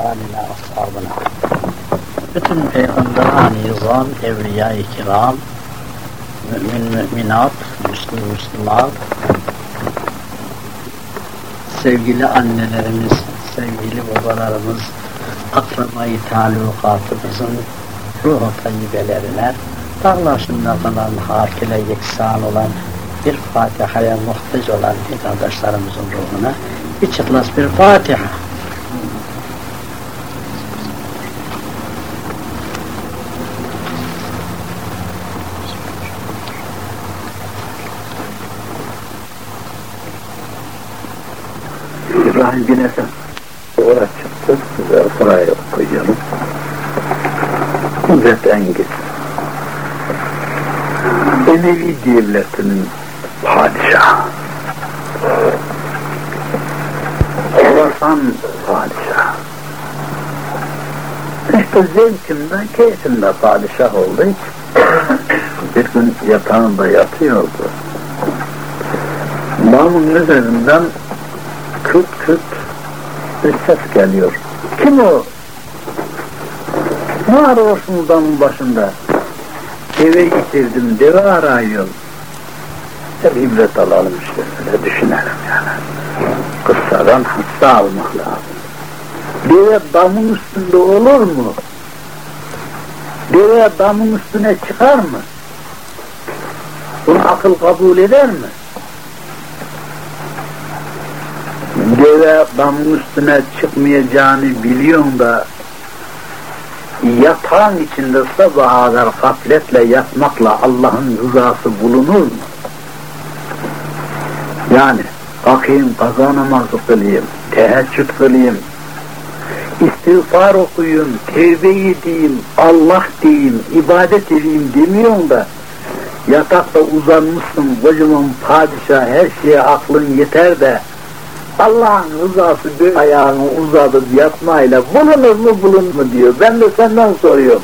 aline ashabına. Bütün peygamber nizam, evliya-i kiram, mümin müminat, müslüm müslümat, sevgili annelerimiz, sevgili babalarımız, akrabayı talukatımızın ruhu tayyibelerine, darlaşında kalan hak ile yeksan olan bir Fatiha'ya muhtaç olan kardeşlerimizin ruhuna bir çıklas bir Fatiha. İbrahim bin Esad oraya çıktı, size oraya okuyalım. Kudret Engiz. Emevi devletinin padişahı. Horasan padişahı. Zevkimde, keyfimde padişah oldu. Bir gün yatağında yatıyordu. Damın üzerinden kıt kıt bir ses geliyor. Kim o? Ne arıyorsun damın başında? Deve getirdim, deve arıyorum. Hep ibret alalım işte, öyle düşünelim yani. Kıssadan hassa almak lazım. Deve damın üstünde olur mu? Deve damın üstüne çıkar mı? Bunu akıl kabul eder mi? deve damın üstüne çıkmayacağını biliyorsun da yatağın içinde sabaha kadar gafletle yatmakla Allah'ın rızası bulunur mu? Yani kalkayım kaza namazı kılayım, teheccüd kılayım, istiğfar okuyayım, tevbe edeyim, Allah diyeyim, ibadet edeyim demiyorsun da yatakta uzanmışsın, kocaman padişah, her şeye aklın yeter de Allah'ın rızası bir ayağını uzatıp yatmayla bulunur mu bulunur mu diyor. Ben de senden soruyorum.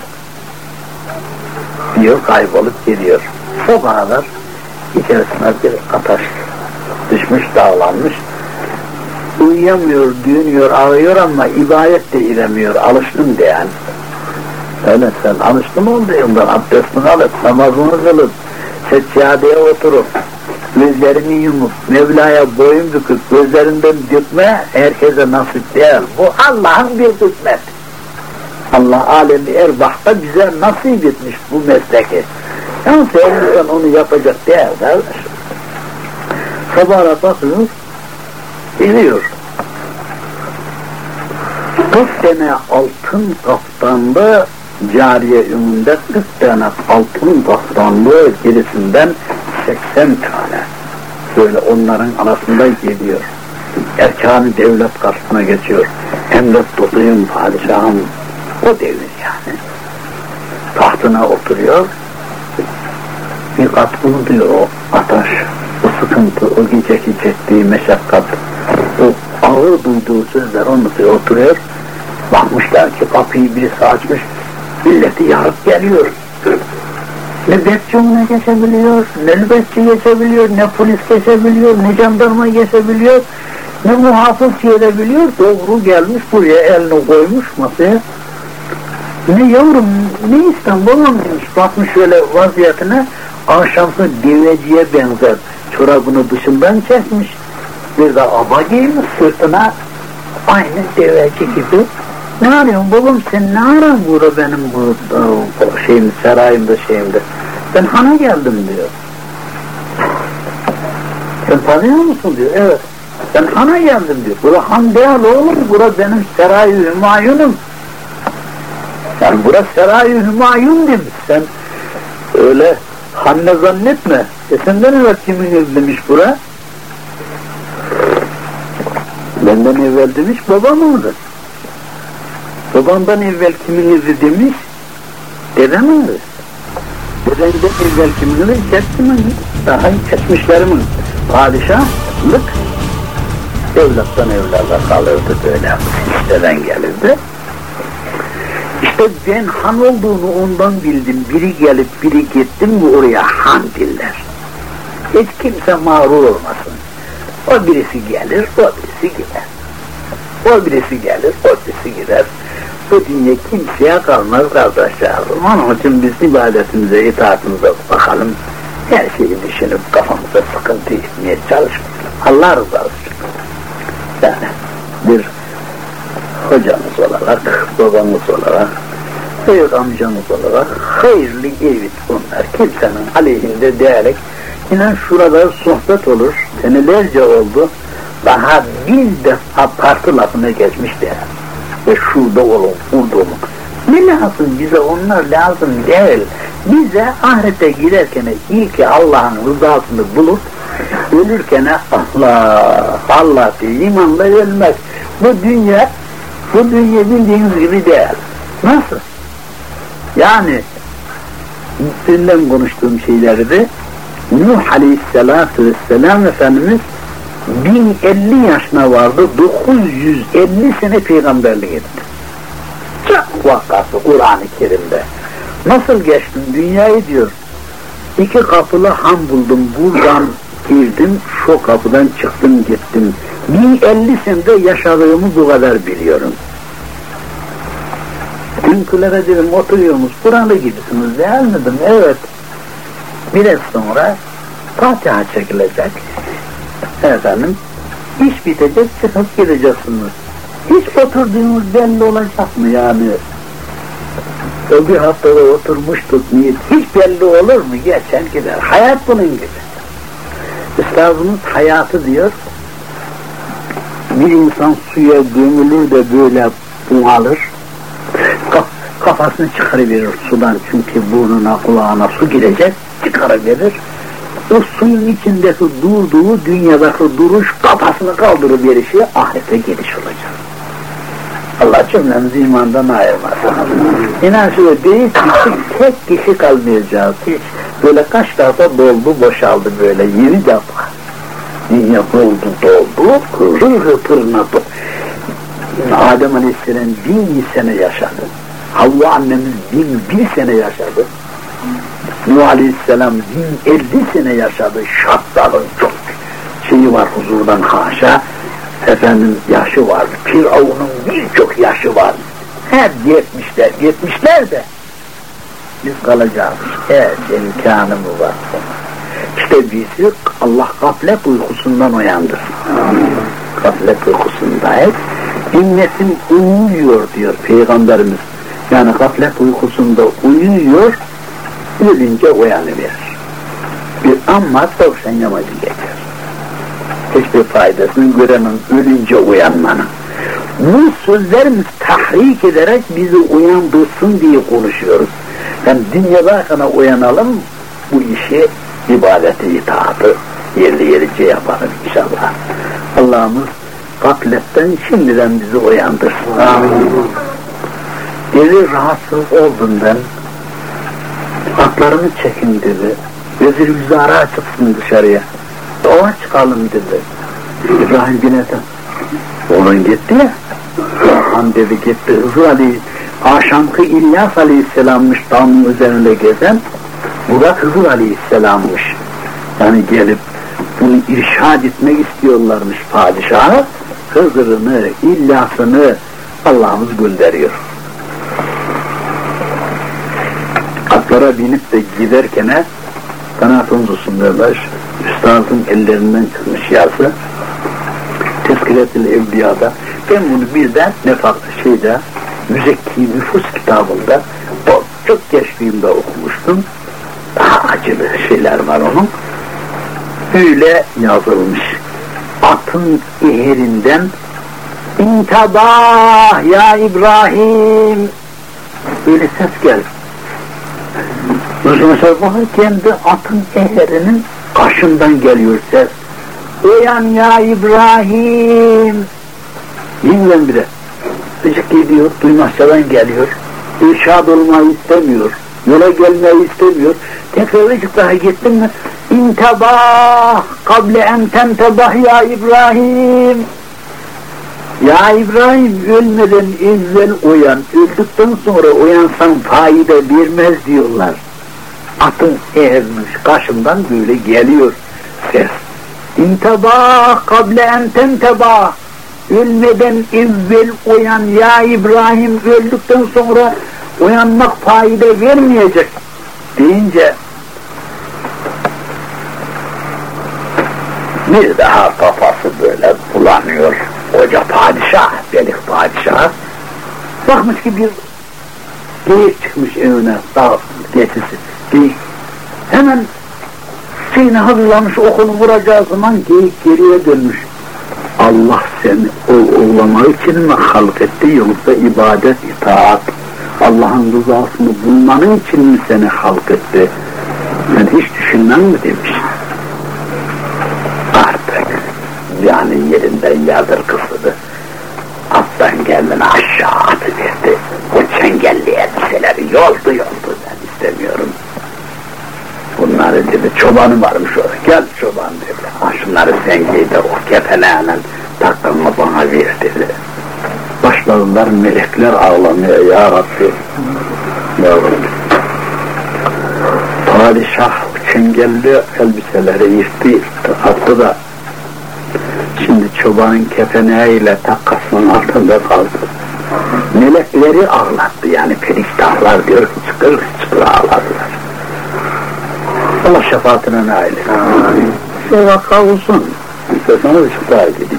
Diyor kaybolup gidiyor. Sabaha kadar içerisine bir ataş düşmüş dağlanmış. Uyuyamıyor, düğünüyor, ağlıyor ama ibadet de edemiyor. Alıştım diyen. Öyle sen alıştın oldu ondan abdestini alıp namazını kılıp seccadeye oturup gözlerini yumup Mevla'ya boyun büküp gözlerinden dökme herkese nasip değil. Bu Allah'ın bir kısmet. Allah alemi erbahta bize nasip etmiş bu mesleki. Yani sen onu yapacak değil kardeş. Sabahına bakıyor, biliyor. 40 sene altın kaftanlı cariye ümünde 40 tane altın kaftanlı gerisinden 80 tane böyle onların arasında geliyor. Erkanı devlet karşısına geçiyor. Emret tutayım padişahım. O devir yani. Tahtına oturuyor. Bir kat diyor o ataş, o sıkıntı, o geceki çektiği meşakkat, o ağır duyduğu sözler onu oturuyor. Bakmışlar ki kapıyı birisi açmış, milleti yarıp geliyor. Ne bekçi ona geçebiliyor, ne nöbetçi geçebiliyor, ne polis geçebiliyor, ne jandarma geçebiliyor, ne muhafız gelebiliyor. Doğru gelmiş buraya elini koymuş masaya. Ne yavrum, ne İstanbul'un demiş, bakmış şöyle vaziyetine, akşamsı deveciye benzer, çorabını dışından çekmiş, bir de aba giymiş sırtına, aynı deveci gibi. Ne arıyorsun babam sen ne aran burada benim bu, şeyim, sarayımda şeyimde? Ben hana geldim diyor. Sen tanıyor musun diyor. Evet. Ben hana geldim diyor. Bura han değil oğlum. Bura benim serayı hümayunum. Yani bura serayı hümayun demiş. Sen öyle hanne zannetme. E senden evvel kimin ev demiş bura? Benden evvel demiş babam orada. Babandan evvel kimin evi demiş? Dedem evi. Dedemden evvel kimin evi? Kesmimin. Daha kesmişlerimin padişahlık evlattan evlada kalırdı böyle. İşteden gelirdi. İşte ben han olduğunu ondan bildim. Biri gelip biri gittim mi oraya han diller. Hiç kimse mağrur olmasın. O birisi gelir, o birisi gider. O birisi gelir, o birisi gider. Bu dünya kimseye kalmaz kardeşler. Onun için biz ibadetimize, itaatimize bakalım. Her şeyi düşünüp kafamıza sıkıntı etmeye çalışmayalım. Allah rızası için. Yani bir hocamız olarak, babamız olarak, büyük amcamız olarak hayırlı evit bunlar. Kimsenin aleyhinde diyerek inan şurada sohbet olur. Senelerce oldu. Daha bir defa parti lafına geçmiş de. Ve şurada olun, burada olun. Ne lazım bize onlar lazım değil. Bize ahirete giderken ilk Allah'ın rızasını bulup ölürken Allah, Allah diye imanla ölmek. Bu dünya, bu dünya bildiğiniz gibi değil. Nasıl? Yani üstünden konuştuğum şeyleri de Nuh Aleyhisselatü Vesselam Efendimiz 1050 yaşına vardı, 950 sene peygamberlik etti. Çok vakası Kur'an-ı Kerim'de. Nasıl geçtim dünyayı diyor. İki kapılı ham buldum, buradan girdim, şu kapıdan çıktım gittim. 1050 senede yaşadığımı bu kadar biliyorum. Dünkülere dedim oturuyormuş, buralı gibisiniz değil mi. Evet. Biraz sonra Fatiha çekilecek. Efendim, iş bitecek, çıkıp gideceksiniz. Hiç oturduğunuz belli olacak mı yani? O bir haftada oturmuştuk niyet. Hiç belli olur mu? Geçer gider. Hayat bunun gibi. Üstadımız hayatı diyor, bir insan suya gömülür de böyle bunalır, kafasını çıkarıverir sudan çünkü burnuna kulağına su girecek, çıkarıverir. O suyun içindeki durduğu dünyadaki duruş kafasını kaldırıverişi ahirete gidiş olacak. Allah cümlemizi imandan ayırmasın. İnan şöyle değil tek kişi kalmayacağız. Hiç böyle kaç defa doldu boşaldı böyle yeni defa. Dünya doldu doldu, hırı pırnadı. Adem Aleyhisselam bin sene yaşadı. Havva annemiz bin bir sene yaşadı. Nuh Aleyhisselam bin elli sene yaşadı. Şartların çok şeyi var huzurdan haşa efendim yaşı var. Firavun'un birçok yaşı var. Hep yetmişler, yetmişler de biz kalacağız. Her imkanı mı var? İşte bizi Allah gaflet uykusundan uyandır. Gaflet uykusundayız. Ümmetin uyuyor diyor Peygamberimiz. Yani gaflet uykusunda uyuyor, ölünce uyanıverir. Bir amma tavşan yamacı geçer hiçbir faydasını göremem ölünce uyanmanın. Bu sözlerimiz tahrik ederek bizi uyandırsın diye konuşuyoruz. Yani dünyadayken uyanalım, bu işi ibadeti, itaatı yerli yerince yapalım inşallah. Allah'ımız gafletten şimdiden bizi uyandırsın. Amin. Dedi rahatsız oldum ben. Atlarımı çekin dedi. Vezir Güzara çıksın dışarıya. Ova çıkalım dedi. İbrahim bin Ethem. Onun gitti ya. Han dedi gitti. Hızır Ali Aşankı İlyas Aleyhisselam'mış damın üzerinde gezen. Bu da Hızır Aleyhisselam'mış. Yani gelip bunu irşad etmek istiyorlarmış padişaha. Hızır'ını, İlyas'ını Allah'ımız gönderiyor. Atlara binip de giderken kanaat unzusun derler. Üstadın ellerinden çıkmış yazı. Tezkiret-i Evliya'da. Ben bunu birden nefak şeyde Müzekki Nüfus kitabında o çok gençliğimde okumuştum. Daha acılı şeyler var onun. Öyle yazılmış. Atın eherinden İntabah ya İbrahim böyle ses geldi. Resulullah sallallahu kendi atın eherinin Karşımdan geliyor ses. Uyan ya İbrahim. Dinlen bir de. Gıcık gidiyor, duymazsadan geliyor. İrşad olmayı istemiyor. Yola gelmeyi istemiyor. Tekrar ıcık daha gittin mi? İntebah kable en tentebah ya İbrahim. Ya İbrahim ölmeden evvel uyan, öldükten sonra uyansan fayda vermez diyorlar atın eğilmiş karşımdan böyle geliyor ses. İntebah kable en tentebah ölmeden evvel uyan ya İbrahim öldükten sonra uyanmak fayda vermeyecek deyince bir daha kafası böyle bulanıyor. Hoca padişah, Belik padişah. Bakmış ki bir geyik çıkmış evine, dağ geçisi. Geyik. Hemen şeyini hazırlamış, okunu vuracağı zaman geyik geriye dönmüş. Allah seni o oğlama için mi halk etti yoksa ibadet, itaat, Allah'ın rızasını bulmanın için mi seni halk etti? Sen hiç düşünmen mi demiş. Artık yani yerinden yardır kısıdı. Attan kendini aşağı atıverdi. O çengelli elbiseleri yoldu yoldu ben istemiyorum. Bunları dedi çobanı varmış orada. Gel çoban dedi. Ha şunları sen giy de o kefeneyle takımı bana ver dedi. Başladılar melekler ağlamaya ya Rabbi. Ya Rabbi. Padişah çengelli elbiseleri yırttı yırttı attı da şimdi çobanın kefeneğiyle takkasının altında kaldı. Melekleri ağlattı yani periştahlar diyor çıkır çıkır ağladılar. Allah şefaatine nail etsin. Şu vaka uzun. İsterseniz şu daha gideyim.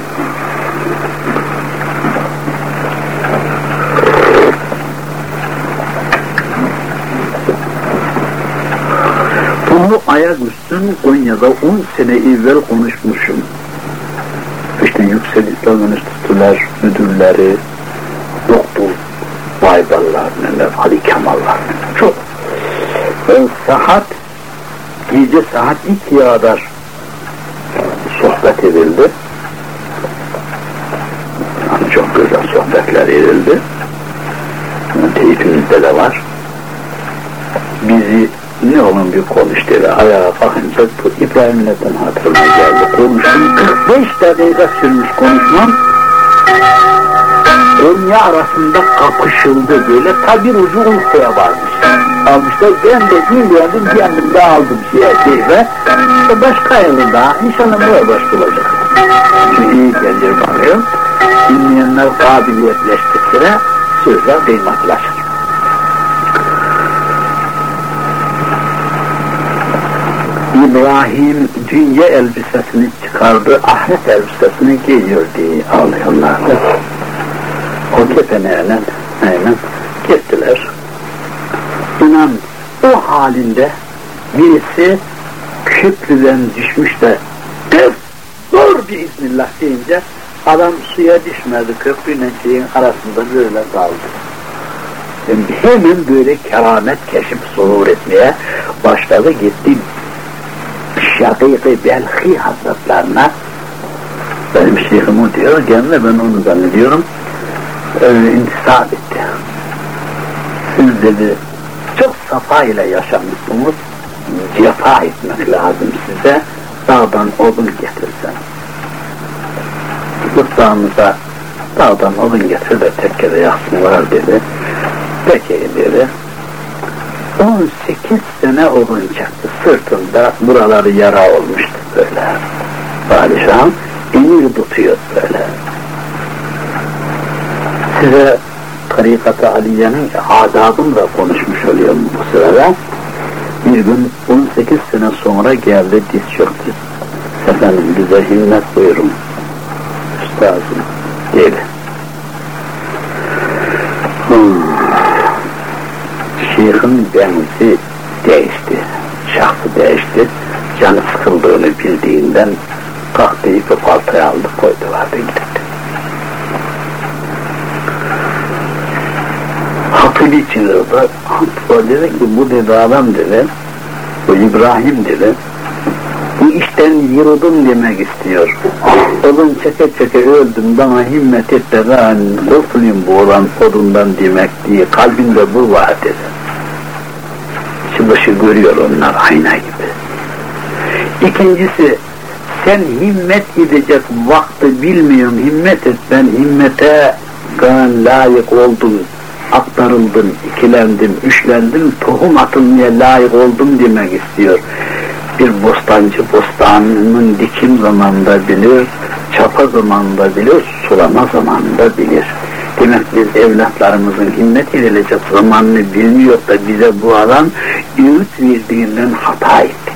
Bunu ayak üstün Konya'da 10 sene evvel konuşmuşum. İşte Yüksel İslam Enstitüler müdürleri, doktor Bayballar, neler, Ali Kemallar, çok. Ben saat, gece saat 2'ye kadar sohbet edildi. Yani çok güzel sohbetler edildi. Teyfimizde de var. Bizi ne olan bir konuş dedi. Ayağa kalkınca İbrahim Netten hatırıma geldi. Konuştum. 45 dakika sürmüş konuşmam. Konya arasında kapışıldı böyle. Ta bir ucu uykuya varmış. Almışlar. Ben de dinleyendim kendimde aldım şeye keyfe. İşte başka yılı daha. İnşallah buraya baş bulacak. Çünkü iyi gelir bana. Dinleyenler kabiliyetleştikçe sözler kıymetlaşır. İbrahim dünya elbisesini çıkardı, ahiret elbisesini giyiyor diye ağlıyorlar. O kefeneyle aynen gittiler. İnan o halinde birisi köprüden düşmüş de dur, dur biiznillah deyince adam suya düşmedi köprüyle şeyin arasında böyle kaldı. Yani hemen böyle keramet keşif zuhur etmeye başladı gitti Şakîk-i Belhi Hazretlerine benim şeyhim o diyor, gene ben onu zannediyorum e, intisap etti. Siz dedi safa ile yaşamışsınız, cefa etmek lazım size, dağdan odun getirsen. Mutfağımıza dağdan odun getir de tekkede yaksınlar dedi. Peki dedi. 18 sene odun çaktı. Sırtında buraları yara olmuştu böyle. Padişahım emir tutuyor böyle. Size Tarikat-ı Aliye'nin adabını da konuşmuş oluyorum bu sırada. Bir gün 18 sene sonra geldi diz çöktü. Efendim bize himmet buyurun. Üstazım gelin. Hmm. Şeyh'in benzi değişti. Şahsı değişti. Canı sıkıldığını bildiğinden kalktı ipi paltaya aldı koydu vardı gitti. Hatip içilirdi. Hatip dedi ki bu dedi adam dedi, bu İbrahim dedi, bu işten yırıldım demek istiyor. Odun çeke çeke öldüm bana himmet et de ben kurtulayım bu olan odundan demek diye kalbinde bu var dedi. İçi başı görüyor onlar ayna gibi. İkincisi sen himmet edecek vakti bilmiyorum himmet et ben himmete ben layık oldum aktarıldım, ikilendim, üçlendim, tohum atılmaya layık oldum demek istiyor bir bostancı bostanının dikim zamanında bilir, çapa zamanında bilir, sulama zamanında bilir. Demek biz evlatlarımızın himmet edilecek zamanını bilmiyor da bize bu adam öğüt verdiğinden hata etti.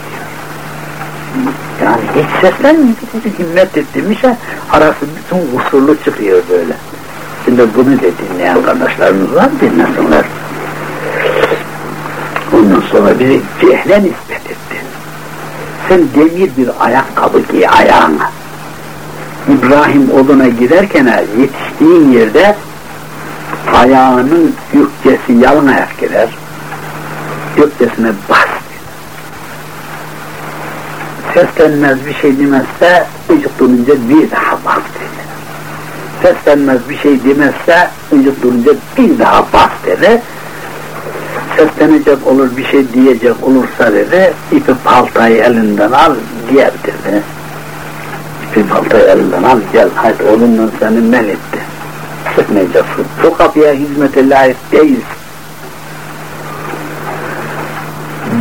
Yani hiç seslenmiyor, bir himmet ettirmişse arası bütün kusurlu çıkıyor böyle. Şimdi bunu da dinleyen kardeşlerimiz var, dinlesinler. Ondan sonra bizi cehle nispet etti. Sen demir bir ayakkabı giy ayağına. İbrahim oduna giderken yetiştiğin yerde ayağının yükkesi yalın ayak gider. Yükkesine bas. Seslenmez bir şey demezse ıcık durunca bir daha bas. Seslenmez bir şey demezse ıcık durunca bir daha bas dedi. Seslenecek olur bir şey diyecek olursa dedi ipi paltayı elinden al diğer dedi. İpi paltayı elinden al gel hadi onunla seni men etti sıkmayacaksın. Bu kapıya hizmete layık değilsin.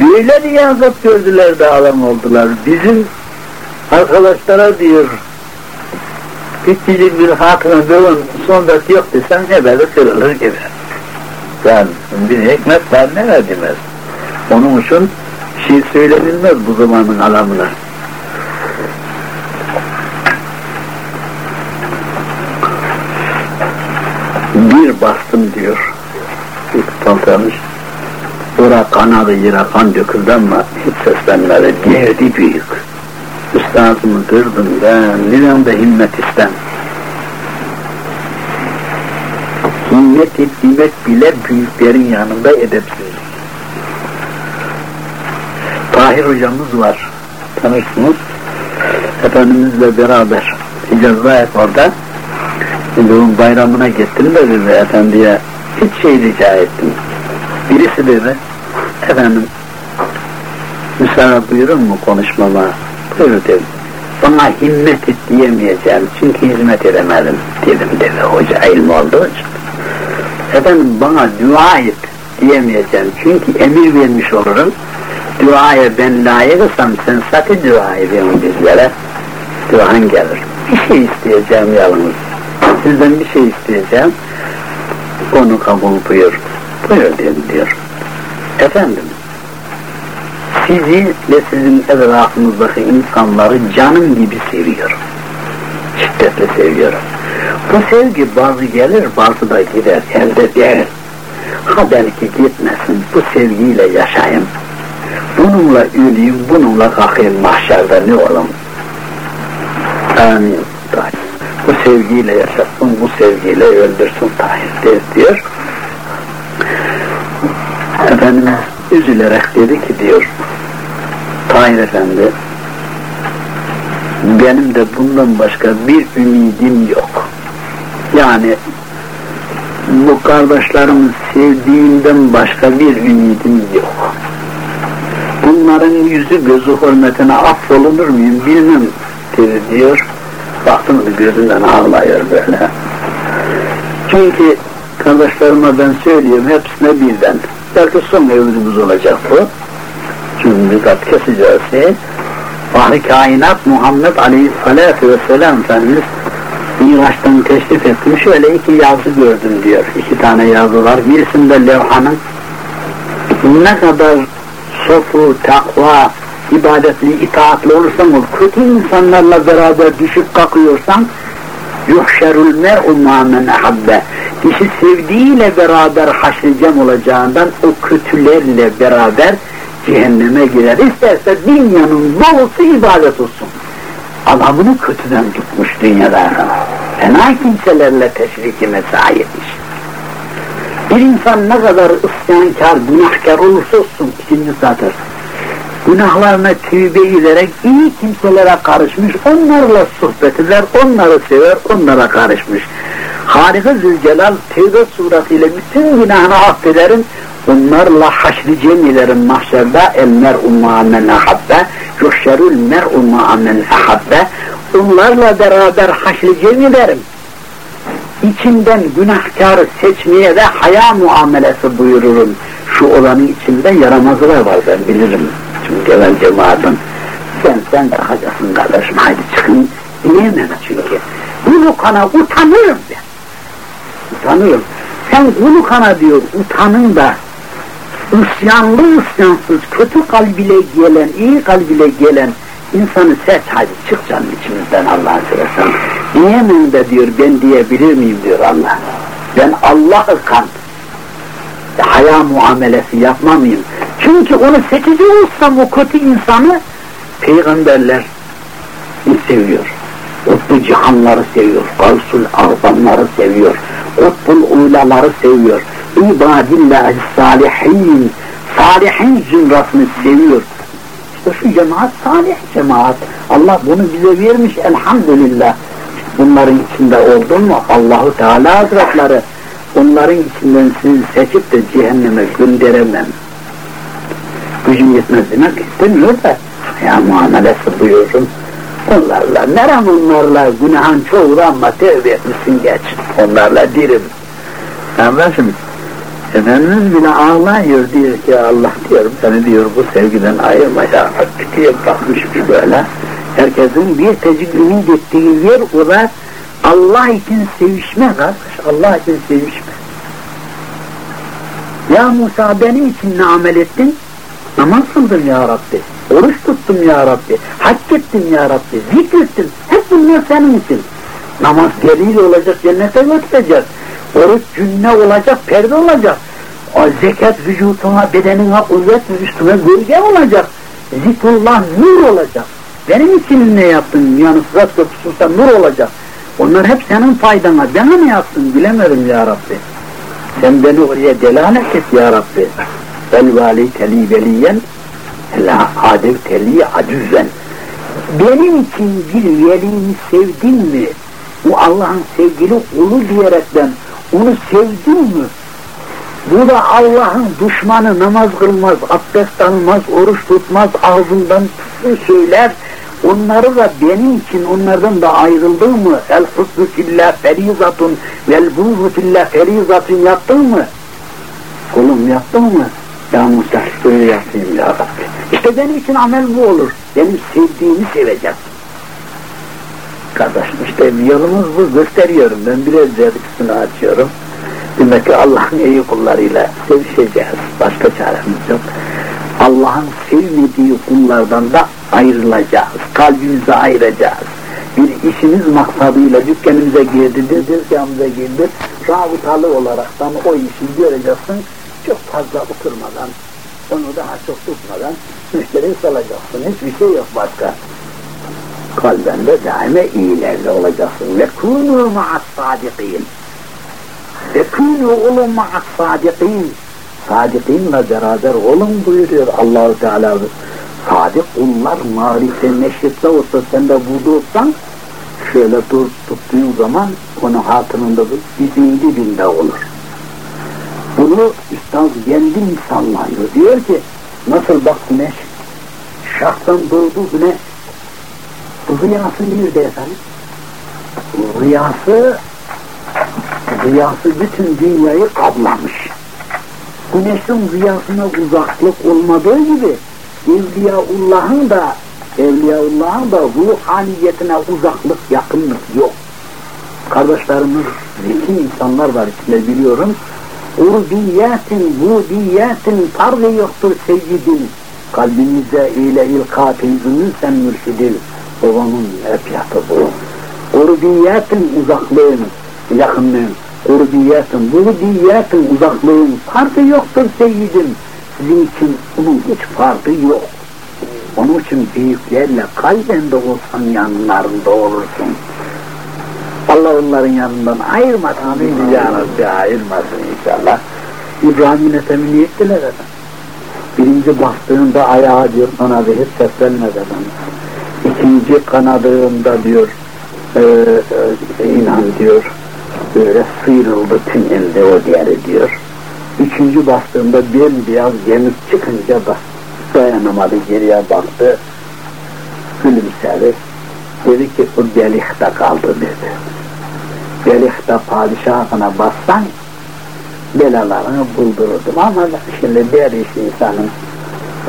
Böyle diye azap gördüler de alan oldular. Bizim arkadaşlara diyor küçücük bir hatına dövün son dört yok desem ne böyle kırılır gibi. Ben bir hikmet var ne demez. Onun için şey söylenilmez bu zamanın alamına. bir bastım diyor. Bir tanıtamış. Ora kanadı yere kan döküldü ama hiç seslenmedi. Derdi büyük. Üstazımı kırdım ben, neremde himmet istem. Himmet etmek bile büyüklerin yanında edepsiz. Tahir hocamız var, tanırsınız. Efendimizle beraber Hicaz'da orada Şimdi onun bayramına gittim de dedi efendiye hiç şey rica ettim. Birisi dedi efendim müsaade buyurun mu konuşmama? Buyur dedim. Bana himmet et diyemeyeceğim çünkü hizmet edemedim dedim dedi hoca ilmi olduğu için. Efendim bana dua et diyemeyeceğim çünkü emir vermiş olurum. Duaya ben layıksam sen sakın dua ediyorsun bizlere. Duan gelir. Bir şey isteyeceğim yalnız sizden bir şey isteyeceğim. Onu kabul buyur. Buyur dedim diyor. Efendim, sizi ve sizin etrafınızdaki insanları canım gibi seviyorum. Şiddetle seviyorum. Bu sevgi bazı gelir, bazı da gider, elde değil. Ha belki gitmesin, bu sevgiyle yaşayayım. Bununla öleyim, bununla kalkayım mahşerde ne olalım. Amin bu sevgiyle yaşasın, bu sevgiyle öldürsün Tahir diyor. Efendimiz üzülerek dedi ki diyor, Tahir Efendi, benim de bundan başka bir ümidim yok. Yani bu kardeşlerimi sevdiğimden başka bir ümidim yok. Bunların yüzü gözü hürmetine affolunur muyum bilmem dedi diyor. Baktım gözünden ağlıyor böyle. Çünkü kardeşlerime ben söylüyorum hepsine birden. Belki son mevzumuz olacak bu. Keseceğiz şey. Fahri kainat Muhammed Aleyhisselatü Vesselam Efendimiz Miraç'tan teşrif etmiş şöyle iki yazı gördüm diyor. İki tane yazı var. Birisinde levhanın ne kadar sofu, takva, ibadetli, itaatli olursan ol, kötü insanlarla beraber düşüp kalkıyorsan, yuhşerul mer'u mâmen ahabbe, kişi sevdiğiyle beraber haşricem olacağından o kötülerle beraber cehenneme girer. İsterse dünyanın dolusu ibadet olsun. Adamını kötüden tutmuş dünyada. Fena kimselerle teşviki mesai etmiş. Bir insan ne kadar isyankar, günahkar olursa olsun ikinci satır günahlarına tövbe ederek iyi kimselere karışmış, onlarla sohbet eder, onları sever, onlara karışmış. Harika Zülcelal tevbe suratıyla bütün günahını affederim, onlarla haşri cemilerin mahşerde el mer'u ma'amen ahabbe, yuhşerul mer'u ma'amen ahabbe, onlarla beraber haşri cemilerim. İçinden günahkarı seçmeye de haya muamelesi buyururum. Şu olanın içinde yaramazlar var ben bilirim. Şimdi gelen cemaatin sen sen kalkacaksın kardeşim haydi çıkın Diyemem çünkü. Kulu kana utanırım ben. Utanırım. Sen kulu kana diyor utanın da isyanlı isyansız kötü kalbiyle gelen, iyi kalbiyle gelen insanı seç hadi çık canım içimizden Allah'ı seversen. Diyemem de diyor ben diyebilir miyim diyor Allah. Ben Allah'ı kan haya muamelesi yapmamayayım. Çünkü onu seçici olsam o kötü insanı peygamberler seviyor. Kutbu cihanları seviyor. Gavsul azamları seviyor. Kutbul ulaları seviyor. İbadillahi salihin salihin zümrasını seviyor. İşte şu cemaat salih cemaat. Allah bunu bize vermiş elhamdülillah. Bunların içinde oldun mu Allahu Teala Hazretleri onların içinden sizi seçip de cehenneme gönderemem. Gücüm yetmez demek istemiyor da ya muamelesi buyurun. Onlarla, nerem onlarla günahın çoğu ama tevbe etmişsin geç. Onlarla dirim. Kardeşim, Efendimiz bile ağlıyor diyor ki Allah diyor seni diyor bu sevgiden ayırma ya diye bakmış bir böyle. Herkesin bir tecik ümit ettiği yer orada Allah için sevişme kardeş, Allah için sevişme. Ya Musa benim için ne amel ettin? Namaz kıldım ya Rabbi, oruç tuttum ya Rabbi, hac ettim ya Rabbi, zikrettim. Hep bunlar senin için. Namaz delil olacak, cennete götürecek. Oruç cünne olacak, perde olacak. Zekat vücutuna, bedenine kuvvet, üstüne gölge olacak. Zikrullah nur olacak. Benim için ne yaptın? Yani sırat köprüsünse nur olacak. Onlar hep senin faydana. Bana ne yaptın bilemedim ya Rabbi. Sen beni oraya delalet et ya Rabbi. El vali teli veliyen la adev teli acüzen. Benim için bir velini sevdin mi? Bu Allah'ın sevgili kulu diyerekten onu sevdin mi? Bu da Allah'ın düşmanı namaz kılmaz, abdest almaz, oruç tutmaz, ağzından söyler, Onları da benim için onlardan da ayrıldın mı? El husnu fillah ferizatun vel buğzu fillah ferizatun yaptın mı? Kulum yaptın mı? Ya Musa böyle yapayım ya Rabbi. İşte benim için amel bu olur. Benim sevdiğimi seveceğim. Kardeşim işte yolumuz bu gösteriyorum. Ben biraz üstünü açıyorum. Demek ki Allah'ın iyi kullarıyla sevişeceğiz. Başka çaremiz yok. Allah'ın sevmediği kullardan da ayrılacağız. Kalbimizi ayıracağız. Bir işimiz maksadıyla dükkanımıza girdi, dükkanımıza girdi. Rabıtalı olaraktan o işi göreceksin. Çok fazla oturmadan, onu daha çok tutmadan müşteri salacaksın. Hiçbir şey yok başka. Kalbende daima iyilerle olacaksın. Ve kûnû ma'as sadiqîn. Ve kûnû olun ma'as sadiqîn. Sadikinle beraber olun buyuruyor Allahu Teala. Sadık onlar marife neşrette olsa sen de burada şöyle dur tuttuğun zaman onun hatırında dizin dibinde olur. Bunu Üstad kendi misallayıyor. Diyor ki nasıl bak güneş şahtan doğdu güneş rüyası nerede efendim? Rüyası rüyası bütün dünyayı kaplamış güneşin rüyasına uzaklık olmadığı gibi Evliyaullah'ın da Evliyaullah'ın da ruhaniyetine uzaklık, yakınlık yok. Kardeşlerimiz, zeki insanlar var içinde biliyorum. Urbiyetin, budiyetin tarzı yoktur seyyidin. Kalbimize ile ilka teyzünün sen mürşidin. Babamın hep yatı bu. Urbiyetin uzaklığın, yakınlığın kurbiyetin, buğdiyetin uzaklığın farkı yoktur seyyidim. Sizin için onun hiç farkı yok. Onun için büyüklerle kalben de olsan yanlarında olursun. Allah onların yanından ayırmasın. Amin ya Rabbi ayırmasın inşallah. İbrahim'in etemini ettiler efendim. Birinci bastığında ayağa diyor kanadı hiç seslenmez efendim. İkinci kanadığında diyor e, e, inan diyor böyle sıyrıldı tünelde o diğeri diyor. Üçüncü bastığında bembeyaz gemik çıkınca da dayanamadı geriye baktı. Gülümsedi. Dedi ki o Belih'te kaldı dedi. Belih'te padişahına bassan belalarını buldururdum ama şimdi diğer iş insanın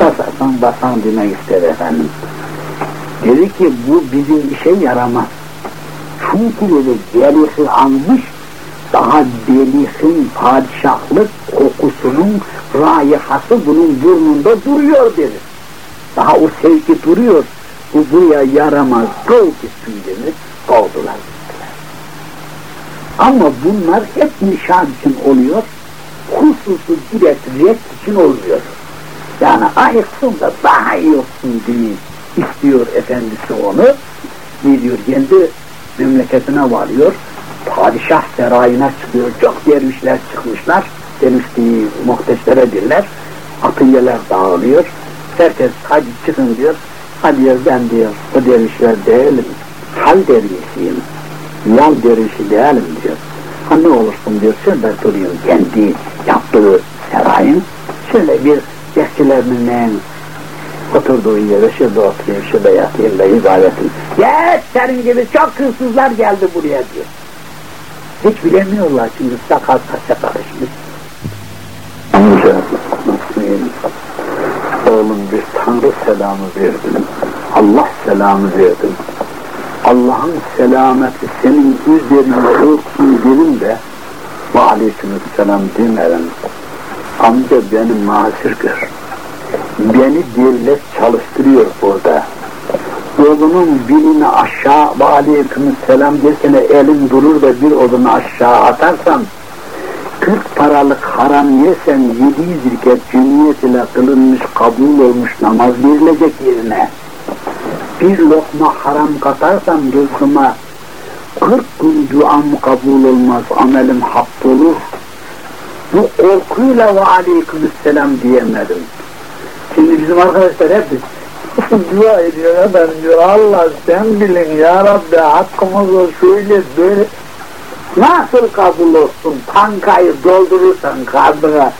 basarsan basan demek ister efendim. Dedi ki bu bizim işe yaramaz. Çünkü dedi Celih'i almış, daha Delih'in padişahlık kokusunun rayihası bunun burnunda duruyor dedi. Daha o sevgi duruyor. Bu buraya yaramaz, kov gitsin dedi. Kovdular. Ama bunlar hep nişan için oluyor, hususu direkt ret için olmuyor. Yani ayıksın da daha iyi olsun diye istiyor efendisi onu. Ne diyor? Kendi memleketine varıyor. Padişah sarayına çıkıyor. Çok dervişler çıkmışlar. Derviş diye muhteşlere dirler. Atiyeler dağılıyor. Herkes hadi çıkın diyor. Hadi diyor ben diyor o dervişler değilim. Hal dervişiyim. Yal dervişi değilim diyor. Ha ne olursun diyor. Şurada duruyor kendi yaptığı sarayın. Şöyle bir bekçilerinin oturduğu yere şurada oturayım, şurada yatayım da ibadetim. Ya senin gibi çok hırsızlar geldi buraya diyor. Hiç bilemiyorlar çünkü sakal taşa karışmış. Amca? Oğlum bir Tanrı selamı verdim. Allah selamı verdim. Allah'ın selameti senin üzerine olsun dedim de ve aleykümselam demedim. Amca beni mazur gör. Beni devlet çalıştırıyor burada. Oğlunun birini aşağı ve aleykümselam desene elin durur da bir odunu aşağı atarsan 40 paralık haram yesen 700 riket cümiyet ile kılınmış kabul olmuş namaz verilecek yerine. Bir lokma haram katarsan rızkıma 40 gün duam kabul olmaz amelim hak olur bu korkuyla ve aleykümselam diyemedim şimdi bizim arkadaşlar hep dua ediyor efendim diyor Allah sen bilin ya Rabbi hakkımızı şöyle böyle. Nasıl kabul olsun? Tankayı doldurursan karnına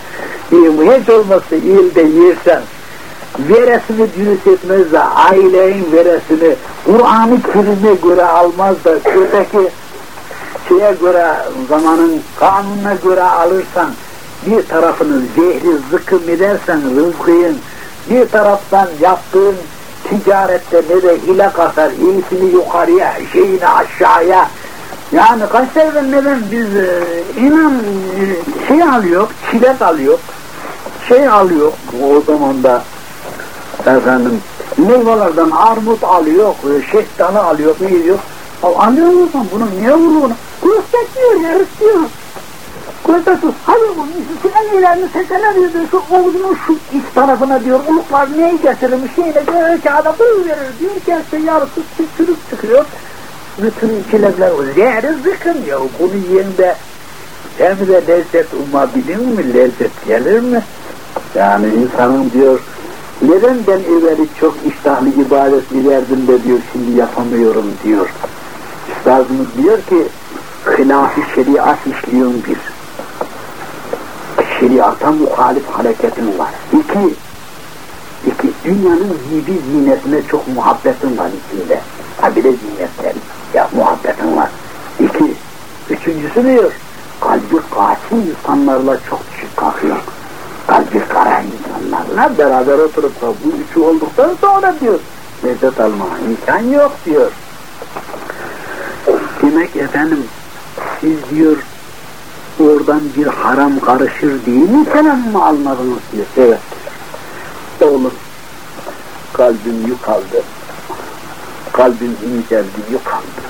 hiç olmazsa ilde yersen veresini dürüst etmez de ailenin veresini Kur'an-ı göre almaz da şuradaki şeye göre zamanın kanununa göre alırsan bir tarafını zehri zıkkım edersen rızkıyın bir taraftan yaptığın ticarette ne de hile kasar, iyisini yukarıya, şeyini aşağıya. Yani kaç sefer neden biz e, inan e, şey alıyor, çilek alıyor, şey alıyor o zaman da efendim meyvelerden armut alıyor, e, şeftali alıyor, ne diyor? Alıyor musun bunu niye vuruyor? Gösteriyor, yarışıyor. Gözde tut, hadi bunun üstüne ilerini sesene diyor, şu oğlunun şu iç tarafına diyor, uluklar neyi getirirmiş, şeyine diyor, kağıda bul verir. diyor, gelse yarısı çürük çıkıyor. Bütün çilekler, zehri zıkın ya, bunu yiyen de hem de lezzet umabilir mi, lezzet gelir mi? Yani insanın diyor, neden ben evveli çok iştahlı ibadet verdim de diyor, şimdi yapamıyorum? diyor. Üstadımız diyor ki, hilaf-ı şeriat işliyorsun bir şeriata muhalif hareketin var. İki, iki dünyanın zibi zinetine çok muhabbetin var içinde. Ha bir zinetler, ya muhabbetin var. İki, üçüncüsü diyor, kalbi kaçı insanlarla çok düşük kalkıyor. Kalbi kara insanlarla beraber oturup da bu üçü olduktan sonra diyor, lezzet alma imkan yok diyor. Demek efendim, siz diyor, oradan bir haram karışır değil mi selam mı almadınız diyor. Evet. Oğlum kalbim yukaldı. Kalbim inceldi, yukaldı.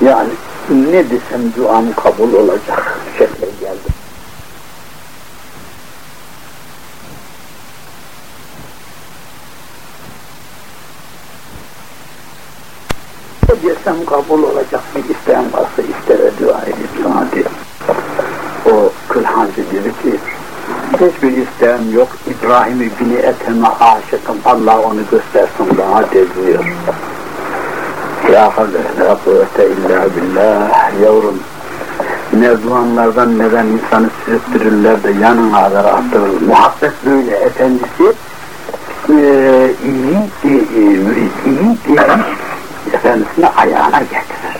Yani ne desem duam kabul olacak şekle geldi. Desem kabul olacak bir isteyen varsa istere dua edip sana. O Külhancı dedi ki hiçbir isteğim yok İbrahim ibni Ethem'e aşıkım Allah onu göstersin bana diyor. Ya havle la kuvvete illa billah yavrum mevzuanlardan neden insanı sürüttürürler de yanına kadar attırır. Muhabbet böyle efendisi e, iyi, e, mürid, iyi demiş efendisini ayağına getirir.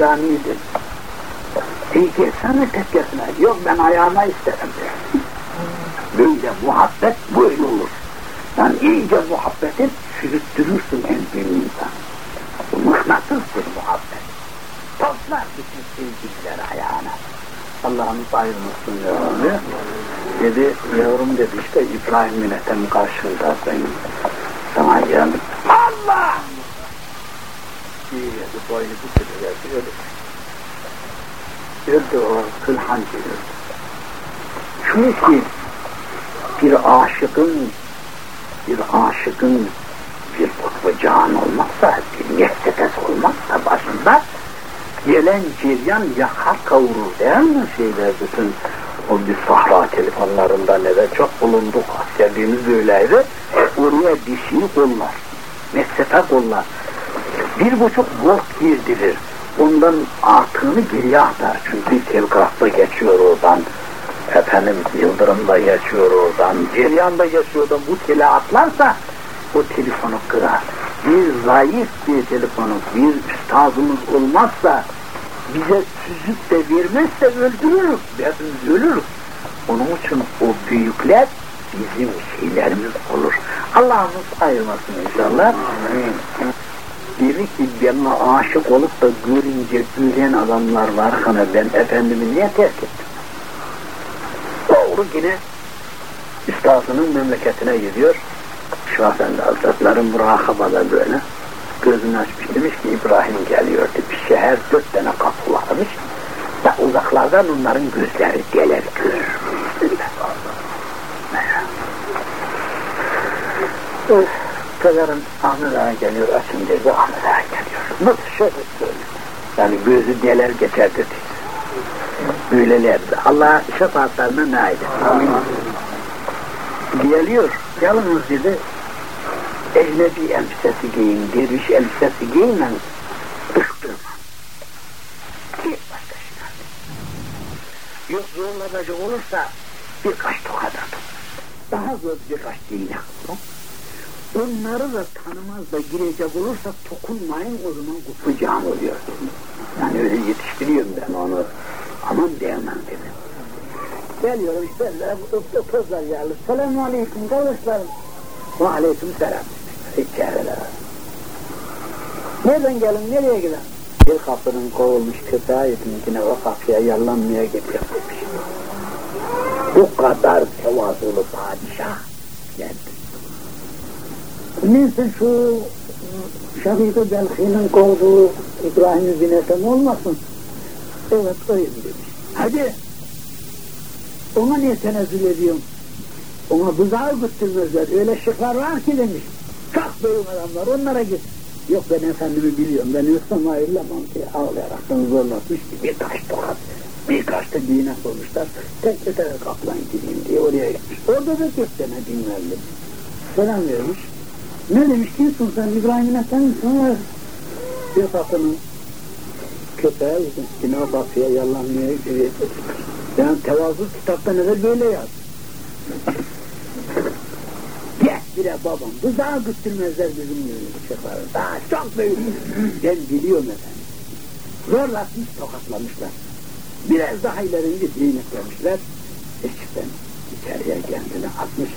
Mehmet Ami'ydi. İyi gelsene tekkesine. Yok ben ayağıma isterim. Böyle muhabbet böyle olur. Yani iyice muhabbet et, sürüttürürsün en büyük insan. Bu mıknatıstır muhabbet. Toplar bütün sevgililer ayağına. Allah'ımız ayrılmasın yavrum. Dedi, yavrum dedi işte İbrahim Münet'in karşında ben sana geldim. Allah! Dedi, boynu bitiriverdi, öyle. Öldü o, kılhancı öldü. Çünkü bir aşıkın bir aşıkın bir kutbu can olmazsa, bir nefsetes olmazsa başında gelen ceryan yakar kavurur değil mi şeyler bütün o bir sahra telefonlarında ne de çok bulunduk askerliğimiz öyleydi oraya bir şey kollar messefe kollar bir buçuk volt girdirir ondan artığını geriye atar. Çünkü telgrafta geçiyor oradan. Efendim yıldırımda geçiyor oradan. Ceryanda geçiyor bu tele atlarsa o telefonu kırar. Bir zayıf bir telefonu bir üstazımız olmazsa bize süzüp de vermezse öldürürüz, hepimiz ölürüz. Onun için o büyükler bizim şeylerimiz olur. Allah'ımız ayırmasın inşallah. Dedi ki bana aşık olup da görünce gülen adamlar var kana ben efendimi niye terk ettim? Doğru yine üstadının memleketine gidiyor. Şu Efendi Hazretleri murakabada böyle gözünü açmış demiş ki İbrahim geliyor demiş. Şehir dört tane kapı varmış. Da uzaklardan onların gözleri gelir görür. Ahmet Ağa geliyor Ahmet Ağa geliyor. Bu şöyle söylüyor. Yani gözü deler geçer dedi. Böylelerdi. Allah şefaatlerine nail Amin. Geliyor. Yalnız dedi ecnebi elbisesi giyin, derviş elbisesi giyinmen ıstırma. Git başka şey Yok zorlanacak olursa birkaç tokat atın. Daha zor birkaç atın. Onları da tanımaz da girecek olursa dokunmayın o zaman kutlayacağım oluyor. Yani öyle yetiştiriyorum ben onu. Aman diyemem dedim. Geliyorum işte, tozlar geldi. Selamun aleyküm kardeşlerim. Ve aleyküm selam. İçeriler. Nereden gelin, nereye giden? Bir kapının kovulmuş köpeği yine o kapıya yallanmaya gidiyor. Bu kadar tevazulu padişah geldi. Neyse şu Şafik-i Belki'nin kovduğu İbrahim Zinetem olmasın? Evet öyle demiş. Hadi ona niye tenezzül ediyorsun? Ona buzağı götürmezler. Öyle şıklar var ki demiş. Çok büyük adamlar onlara git. Yok ben efendimi biliyorum. Ben Üstam ayrılamam ki ağlayaraktan zorlatmış ki birkaç tokat. Birkaç da düğüne koymuşlar. Tek tek kaplan gideyim diye oraya gitmiş. Orada da dört tane dinlerdi. Selam vermiş. Ne demiş kimsin sen İbrahim'in efendisi mi? Bir kapının köpeği yine o kapıya yalanmaya gidiyor. Yani tevazu kitapta neler böyle yaz. Gel bire babam. Bu daha güttürmezler bizim uşakları. Daha çok büyük. ben biliyorum efendim. Zorlatmış tokatlamışlar. Biraz daha ileri gidip zeyneplemişler. Eşikten içeriye kendini atmış.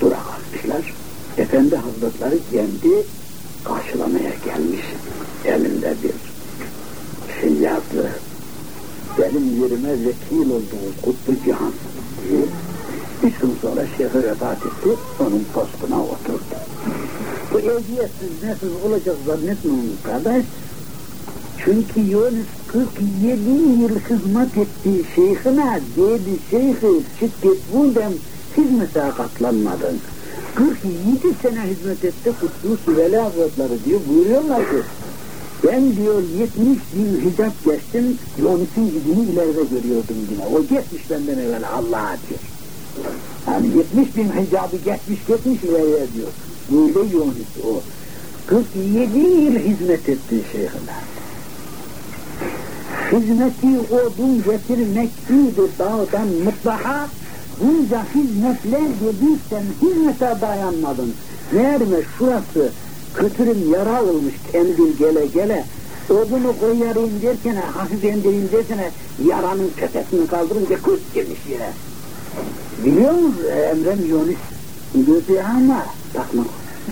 Dura kalmışlar. Efendi Hazretleri kendi karşılamaya gelmiş. Elinde bir yazdı benim yerime vekil olduğunuz Kutbu Cihan üç gün sonra şeyhe vefat etti, onun postuna oturdu. Bu ehliyetsiz nesiz olacak zannetmeyin kardeş. Çünkü Yunus 47 yıl hizmet ettiği şeyhine dedi şeyhi çık git buradan hizmete katlanmadın. 47 sene hizmet etti Kutlu Veli Hazretleri diyor buyuruyorlar ki ben diyor 70 bin hicap geçtim, Yunus'un gidini ileride görüyordum yine. O geçmiş benden evvel Allah'a diyor. Yani 70 bin hicabı geçmiş geçmiş ileriye diyor. Böyle Yunus o. 47 yıl hizmet etti şeyhine. Hizmeti odun getirmektidir dağdan mutlaha. Bunca hizmetler dediysen hizmete dayanmadın. Meğerme şurası kötürüm yara olmuş kendin gele gele Odunu koyarım derken, hafif indireyim derken yaranın tepesini kaldırınca kurt girmiş yere. Biliyor musun Emrem Yunus? Gözü ama bakma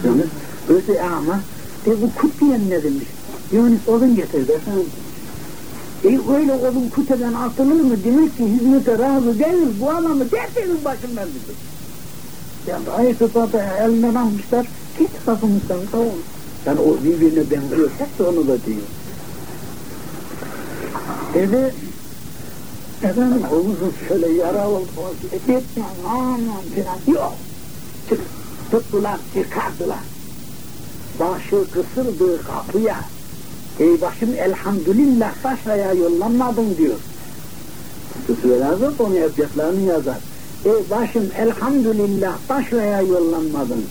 Yunus gözü ama de bu kurt diyen ne demiş? Yunus odun getir efendim. E öyle odun kuteden atılır mı? Demek ki hizmete razı değil bu adamı derseniz başımdan dedi. Yani ayet tutarda elinden almışlar, git kapımızdan kavun. Yani o birbirine benziyor, hep onu da diyor. Dedi, efendim omuzun şöyle yara oldu, etme, aman filan, yok. Çık, tuttular, çıkardılar. Başı kısıldı kapıya. Ey başım elhamdülillah taşraya yollanmadın diyor. Kusur yazar, onu yapacaklarını yazar. Ey başım elhamdülillah taşraya yollanmadın.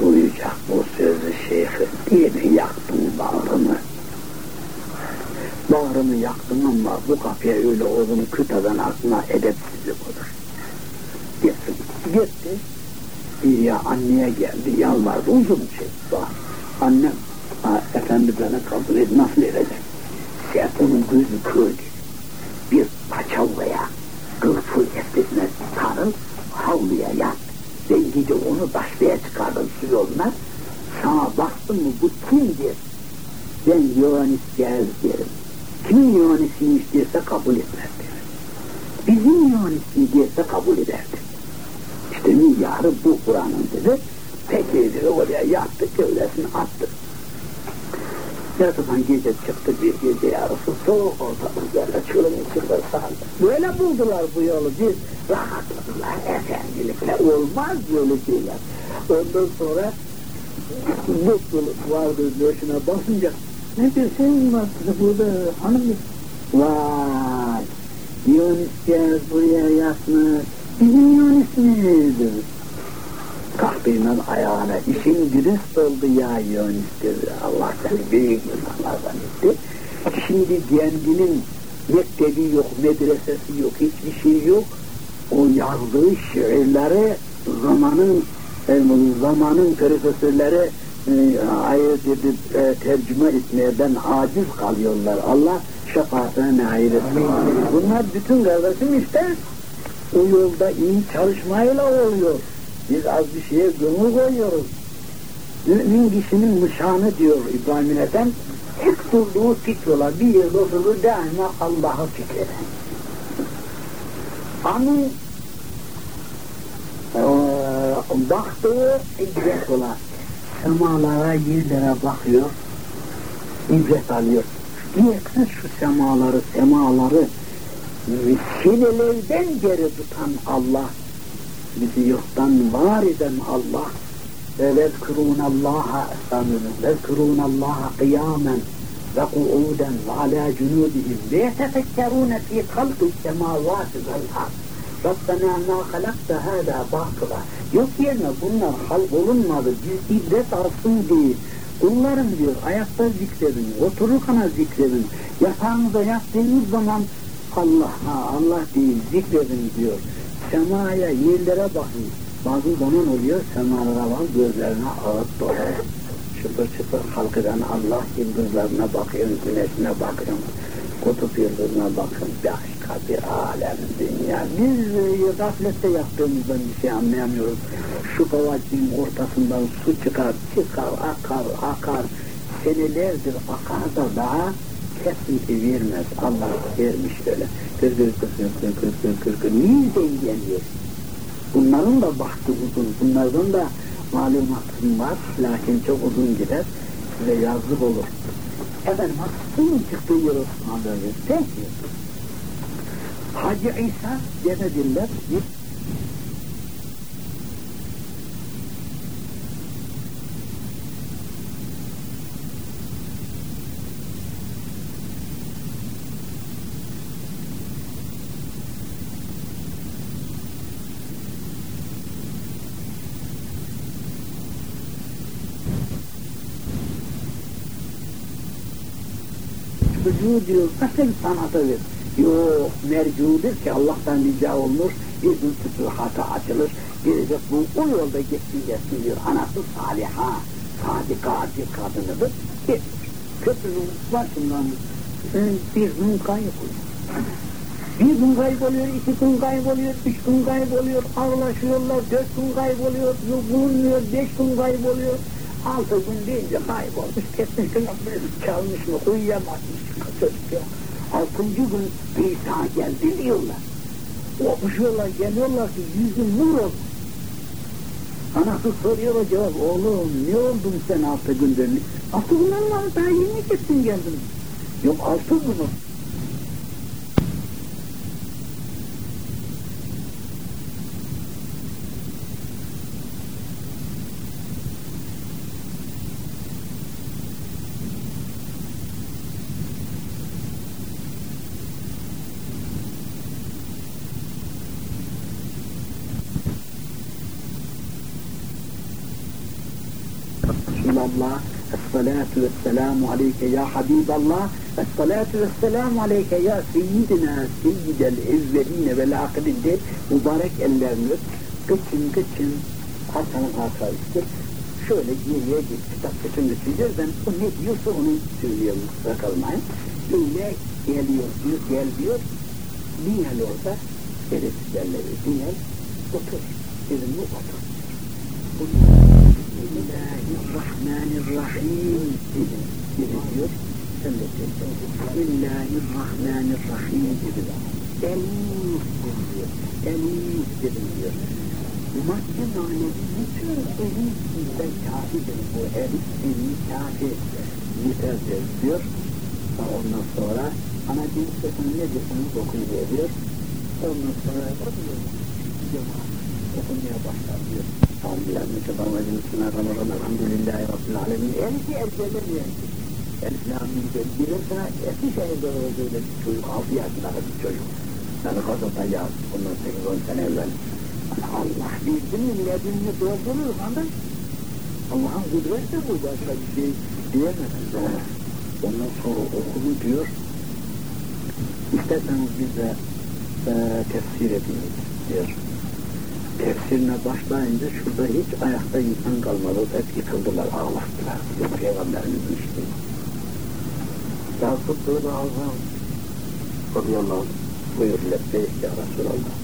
Duyacak bu sözü şeyhi diye mi yaktın bağrımı? Bağrımı yaktım ama bu kapıya öyle odun küteden aklına edepsizlik olur. Gitsin, gitti. Bir ya anneye geldi, yalvardı, uzun şey var. Annem, ha, efendi kabul et, nasıl edecek? Onun gözü kördü. Bir paçavlaya, kılfı esnesine sarıl, havluya yat. Ben gece onu taşlaya çıkardım su yoluna. Sana baktım mı bu kimdir? Ben Yohanis Gez derim. Kimin Yohanis'iymiş derse kabul etmez derim. Bizim Yohanis'i derse kabul ederdi. İşte milyarı bu Kur'an'ın dedi. Peki dedi oraya yattı, gövdesini attı. Yatıdan gece çıktı bir gece yarısı soğuk ortalık yerle çölün içinde sardı. Böyle buldular bu yolu biz rahatladılar efendilikle olmaz böyle şeyler. Ondan sonra mutluluk vardı döşüne basınca ne diyorsun var burada hanım vay gel buraya yatmış bizim Yunus Kalkıyla ayağına işin dürüst oldu ya dedi. Allah seni büyük insanlardan etti. Şimdi kendinin mektebi yok, medresesi yok, hiçbir şey yok. O yazdığı şiirleri zamanın zamanın profesörleri e, ayet edip e, tercüme etmeden aciz kalıyorlar. Allah şefaatine nail etsin. Bunlar bütün kardeşim işte o yolda iyi çalışmayla oluyor. Biz az bir şeye gönül koyuyoruz. Mümin kişinin nişanı diyor İbrahim Ethem, tek durduğu fikrola bir yerde oturur daima Allah'ı fikreder. Onun e, baktığı ibret olan semalara, yerlere bakıyor, ibret alıyor. Niyetsiz şu semaları, semaları sinelerden geri tutan Allah, bizi yoktan var eden Allah ve vezkurunallaha esamını vezkurunallaha kıyamen ve kuuden ve ala cunubihim ve yetefekkerune fi kalbi semavati vel ard Rabbena ma halakta hâdâ batıla yok yerine bunlar halk olunmadı biz ibret alsın diye Kullarım diyor, ayakta zikredin, otururken zikredin, yatağınıza yattığınız zaman Allah, ha Allah deyin, zikredin diyor. Semaya, yerlere bakın. Bazı zaman oluyor, semalara bak, gözlerine ağıt dolu. Çıpır çıpır halkıdan Allah yıldızlarına bakıyorsun, güneşine bakıyorsun kutup yıldızına bakın başka bir alem dünya. Biz e, gaflette yaptığımızdan bir şey anlayamıyoruz. Şu kovacığın ortasından su çıkar, çıkar, akar, akar. Senelerdir akar da daha kesinti vermez. Allah vermiş öyle. Kır kır kır kır kır kır kır kır kır. Niye geliyor? Bunların da bahtı uzun. Bunlardan da malumatım var. Lakin çok uzun gider. Size yazlık olur. Efendim hakkın çıktığı yer Osman Bölgesi. Peki. Hacı İsa demediler. Bir diyor nasıl sanatıdır? Yok mercudur ki Allah'tan rica olmuş bir gün fütuhata açılır gelecek bu o yolda geçsin geçsin diyor anası saliha sadika bir kadınıdır gitmiş köprünün başından bir gün kayboluyor. Bir gün kayboluyor, iki gün kayboluyor, üç gün kayboluyor, ağlaşıyorlar, dört gün kayboluyor, bulunmuyor, beş gün kayboluyor. Altı gün deyince kaybolmuş, gitmiş, çalmış mı, uyuyamazmış çocuk ya. Altıncı gün İsa geldi diyorlar. Okuşuyorlar, geliyorlar ki yüzü nur oldu. Anası soruyor cevap, oğlum ne oldun sen altı gündür? Altı günden var, daha yeni gittin geldin. Yok altı gün Resulallah, Esselatu vesselamu aleyke ya Habiballah, Esselatu vesselamu aleyke ya Seyyidina Seyyidel evveline vel akirin de mübarek ellerini öp, gıçın gıçın, arkanın arka üstür, şöyle geriye git, kitap bütün düşüneceğiz, ben o ne diyorsa onu söylüyorum, kusura kalmayın. Öyle geliyor, diyor, gel diyor, Nihal orada, Şerif derleri, Nihal, otur, dedim bu otur. Bismillahirrahmanirrahim dedi. Diyor. Sen de. Bismillahirrahmanirrahim dedi. Elif diyor. Elif dedi diyor. Madde manevi bütün elif bizden kafidir bu elif elif kafi yeterdir diyor. Ondan sonra ana cinsesini ne diyorsanız okuyuyor. Ondan sonra cemaat okumaya başlar diyor. Bismillahirrahmanirrahim. Bismillahirrahmanirrahim. Elhamdülillahi Rabbil alemin. Ki erkeğler yani. Elhamdülillah diyor. Bilirsene Eskişehir'de oldu öyle bir çocuk. Altı yaşında bir çocuk. Yani Kazata yaz. Ondan sekiz on sene evvel. Allah bildi mi ledinini doldurur anda. Allah'ın kudreti bu. Başka bir şey diyemezsiniz ona. Ondan sonra okulu diyor. İsterseniz bize e, tefsir edin diyor tefsirine başlayınca şurada hiç ayakta insan kalmadı. Hep yıkıldılar, ağlaştılar. Yok Peygamberimiz işte. Yakup böyle ağzım. Radıyallahu. Buyur lebbeyk ya Resulallah.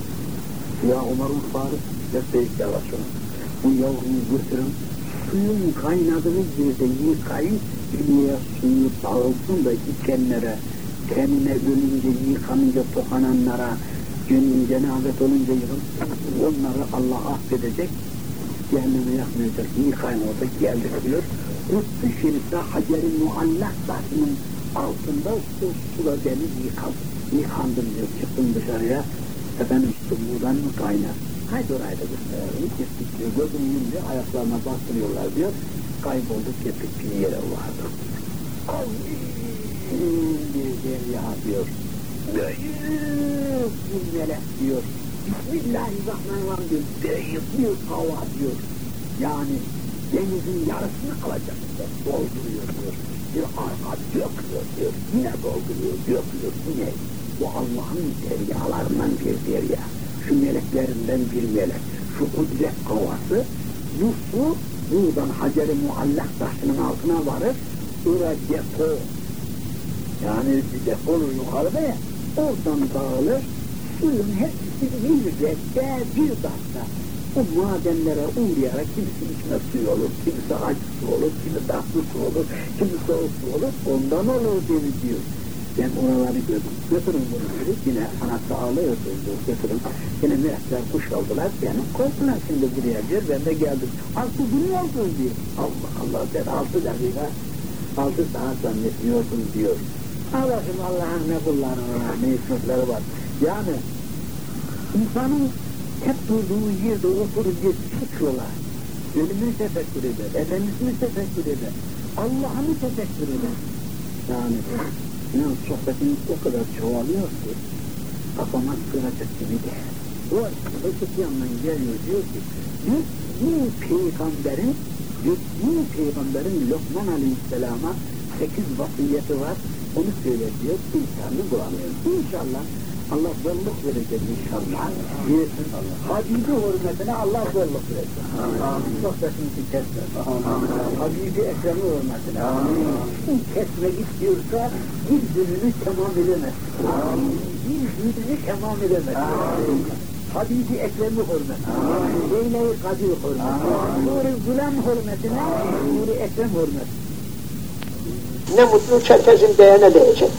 Ya Umar'ın Faruk lebbeyk ya Resulallah. Bu yavruyu götürün. Suyun kaynadığı yerde yıkayın. Dünyaya suyu dağılsın da içenlere, tenine ölünce, yıkanınca tokananlara, gönlün cenabet olunca yığın, onları Allah affedecek, cehenneme yakmayacak, yıkayın orada geldik diyor. Rüttü Şerif'te Hacer-i Muallak taşının altında su suda deniz yıkan, yıkandım diyor, çıktım dışarıya, efendim su buradan mı kaynar? Haydi orayı da gösterelim, gittik diyor, gözüm yumdu, ayaklarına bastırıyorlar diyor, kaybolduk, gittik bir yere vardı. Bir derya diyor, büyük melek diyor. Bismillahirrahmanirrahim diyor. Büyük bir hava diyor. Yani denizin yarısını alacak diyor. Dolduruyor diyor. Bir arka döküyor diyor. Yine dolduruyor, döküyor yine. Bu Allah'ın deryalarından bir derya. Şu meleklerinden bir melek. Şu kudret kovası. Bu su buradan Hacer-i Muallak taşının altına varır. Oraya depo. Yani bir depo yukarıda ya oradan dağılır, suyun hepsi bir redde bir dakika o madenlere uğrayarak kimisi içme suyu olur, kimisi acı su olur, kimi tatlı su olur, kimi soğuk su olur, ondan olur dedi diyor. Ben oraları gördüm, götürün bunu dedi, yine anası ağlıyor diyor, götürün. Yine melekler kuş oldular, beni koydular şimdi buraya diyor, ben de geldim. Altı gün oldu diyor. Allah Allah ben altı dakika, altı saat zannetiyordum diyor. Allah'ım Allah'ın ne kulları var, ne hikmetleri var. Yani insanın hep durduğu yerde bir çıkıyorlar. Ölümünü tefekkür eder, Efendisini tefekkür eder, Allah'ını tefekkür eder. Yani inan sohbetimiz o kadar çoğalıyor ki kafama sığacak gibi değil. O öteki yandan geliyor diyor ki bu peygamberin bu peygamberin Lokman Aleyhisselam'a sekiz vasiyeti var onu söyletiyor, imkanını bulamıyor. İnşallah Allah bolluk verecek inşallah. Habibi hürmetine Allah bolluk verecek. Sohbetimizi kesme. Habibi Ekrem'i hürmetine. Kim kesmek istiyorsa bir gününü tamam edemez. Bir gününü tamam edemez. Habibi Ekrem'i hürmetine. Leyle-i Kadir hürmetine. Nuri Gülen hürmetine. Nuri Ekrem hürmetine. Ne mutlu Çerkez'in değene değecek.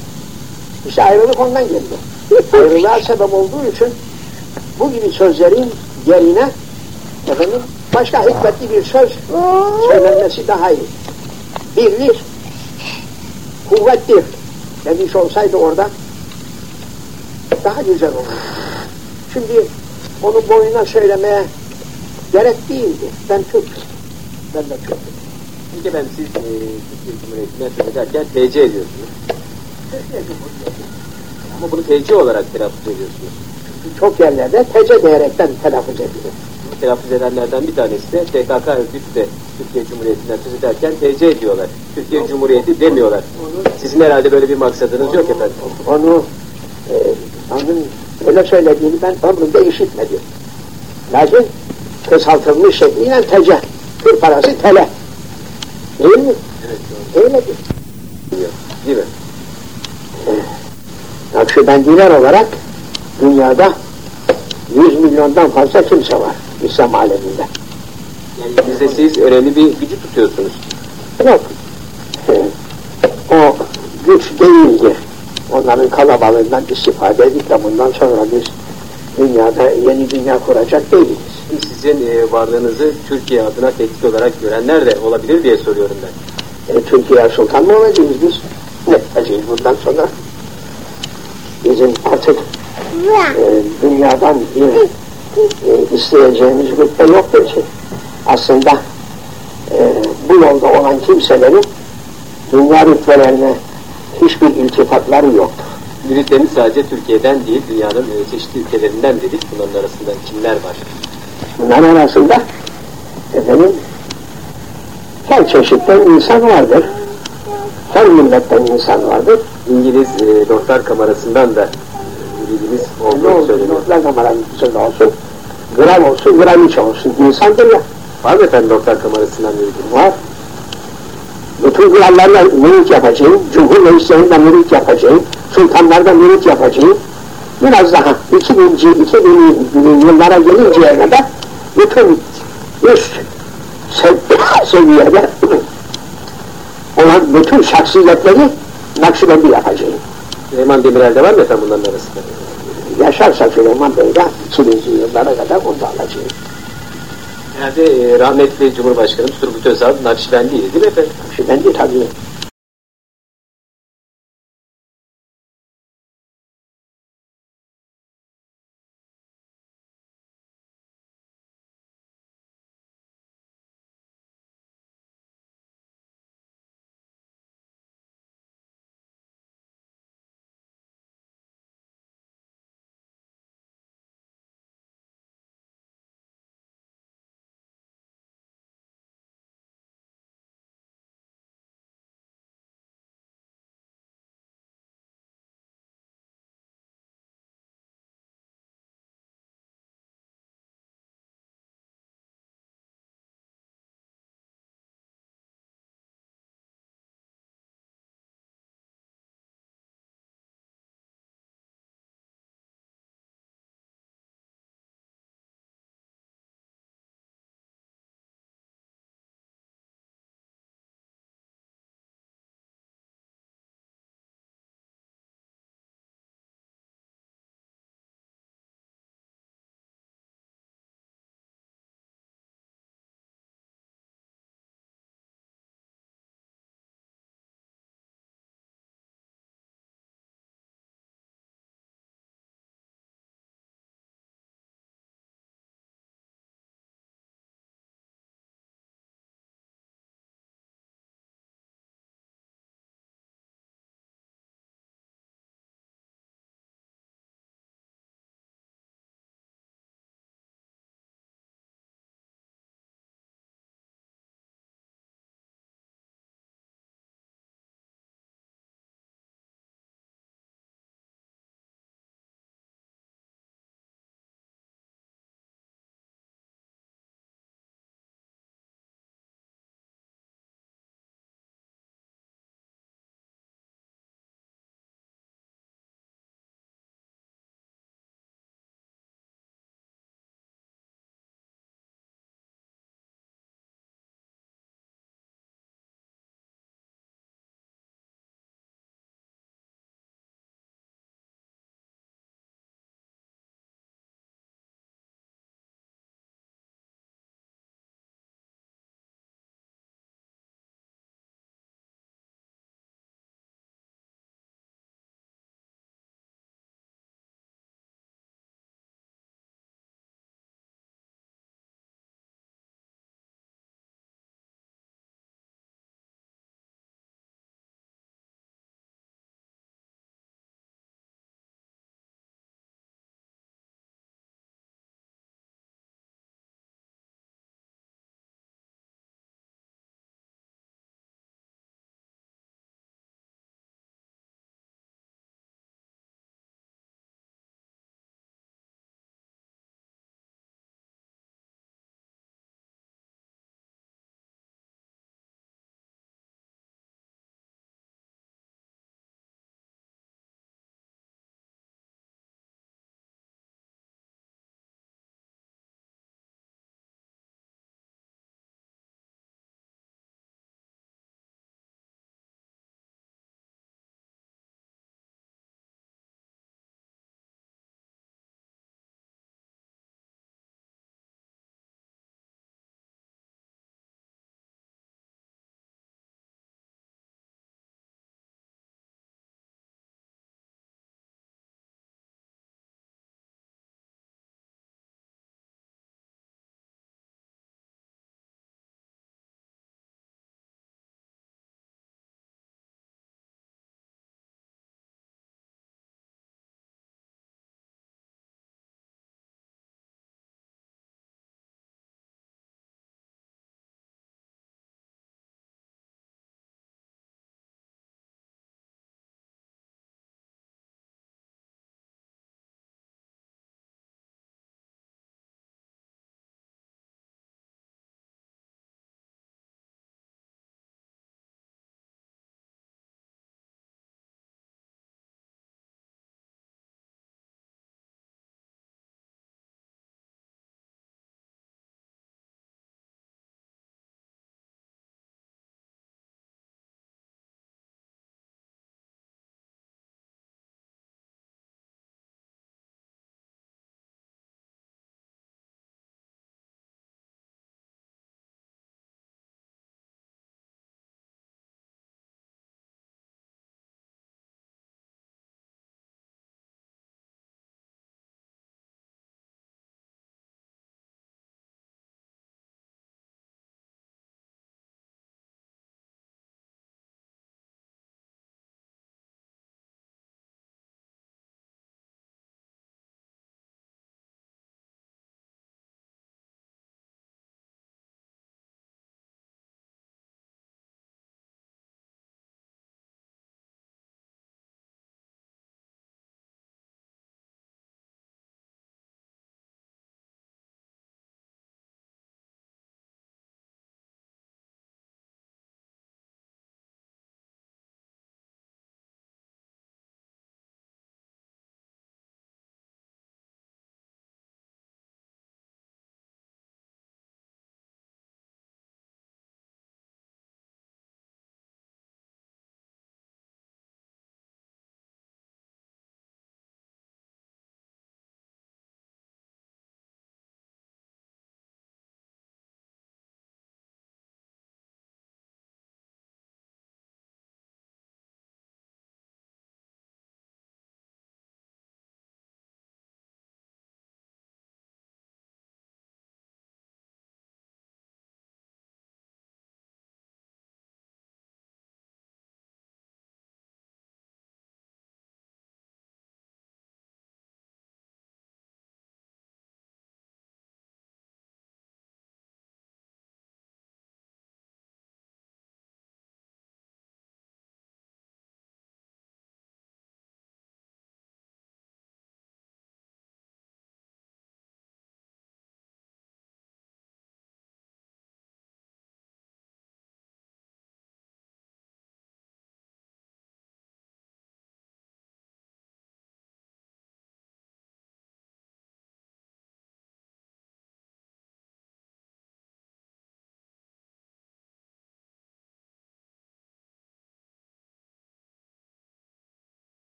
İşte ayrılık ondan geldi. Ayrılığa sebep olduğu için bu gibi sözlerin yerine efendim başka hikmetli bir söz söylenmesi daha iyi. Birlik, kuvvettir demiş olsaydı orada daha güzel olur. Şimdi onu boyuna söylemeye gerek değildi. Ben Türk'üm. Ben de Türk'üm. Ben siz e, Türkiye Cumhuriyeti'ne söz ederken TC ediyorsunuz. Ama bunu TC olarak telaffuz ediyorsunuz. Çok yerlerde tece diyerekten telaffuz edilir. Bu telaffuz edenlerden bir tanesi de TKK örgütü de Türkiye Cumhuriyeti'nden söz ederken TC ediyorlar. Türkiye Cumhuriyeti demiyorlar. Sizin herhalde böyle bir maksadınız yok efendim. Onu e, onun öyle söylediğini ben ömrümde işitmedim. Lakin kısaltılmış şekliyle tece. Türk parası tele. Değil mi? Evet, değil mi? Nakşibendiler olarak dünyada 100 milyondan fazla kimse var İslam aleminde. Yani bizde siz önemli bir gücü tutuyorsunuz. Yok. O güç değildir. Onların kalabalığından istifade edip de bundan sonra biz dünyada yeni dünya kuracak değiliz. Sizin e, varlığınızı Türkiye adına tehdit olarak görenler de olabilir diye soruyorum ben. E, Türkiye sultan mı olacağız biz? Ne yapacağız bundan sonra? Bizim artık e, dünyadan bir e, isteyeceğimiz rütbe yoktur ki. Aslında e, bu yolda olan kimselerin dünya rütbelerine hiçbir iltifatları yoktur. Müritlerimiz sadece Türkiye'den değil, dünyanın çeşitli ülkelerinden dedik. Bunların arasında kimler var? Bunlar arasında efendim her çeşitten insan vardır. Her milletten insan vardır. İngiliz e, Lordlar Kamerası'ndan da bildiğimiz Ne olduğunu oldu? söyleniyor. Notlar kamerasında olsun, gram olsun, gramiçe olsun. İnsandır ya. Var mı efendim Lordlar Kamerası'ndan bildiğiniz? Var. Bütün krallarla mürit yapacağım, cumhur meclislerinden mürit yapacağım, sultanlardan mürit yapacağım. Biraz daha 2000. 2000 yıllara gelinceye kadar bütün üst sev seviyede olan bütün şahsiyetleri Nakşibendi yapacağım. Süleyman Demirel'de var mı efendim bunların arasında? Yaşarsa Süleyman Bey de 2000 yıllara kadar bunu da alacağım. Herhalde e, rahmetli Cumhurbaşkanımız Turgut Özal Nakşibendiydi değil mi efendim? Nakşibendi tabii